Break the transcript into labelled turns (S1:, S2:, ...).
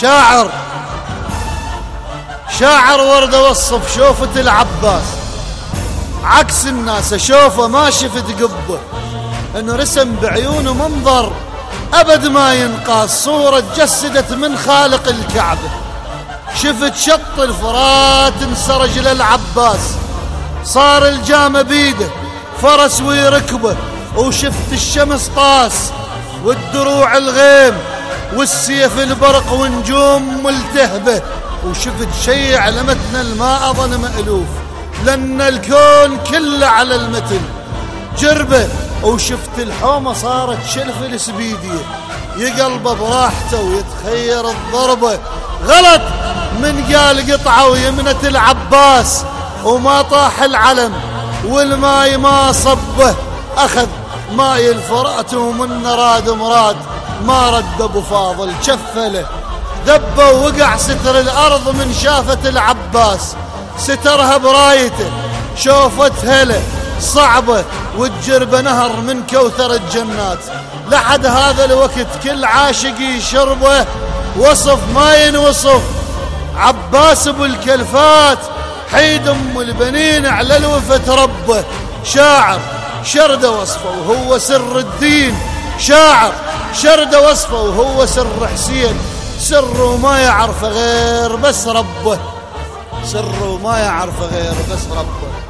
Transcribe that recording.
S1: شاعر. شاعر ورد وصف شوفة العباس. عكس الناس اشوفه ما شفت قبه. إنه رسم بعيونه منظر أبد ما ينقاس صورة تجسدت من خالق الكعبة. شفت شط الفرات انسرج للعباس. صار الجامة بيده فرس ويركبه. وشفت الشمس طاس والدروع الغيم. والسيف البرق ونجوم ملتهبه وشفت شي علمتنا الماء ظن مألوف. لأن الكون كله على المتن. جربه. وشفت الحومة صارت شلف السبيدية يقلبه براحته ويتخير الضربة غلط! من قال قطعة ويمنة العباس. وما طاح العلم. والماي ما صبه. أخذ ماي الفرات ومن راد مراد ما رد أبو فاضل شفله دب ووقع ستر الأرض من شافة العباس. سترها برايته شوفت هله. صعبة وتجرب نهر من كوثر الجنات. لحد هذا الوقت كل عاشق يشربه. وصف ما ينوصف. عباس أبو الكلفات حيد أم البنين على الوفة ربه. شاعر شرد وصفه وهو سر الدين. شاعر شرد وصفه وهو سر حسين. سر ما يعرف غير بس ربه. سر ما يعرف غير بس ربه.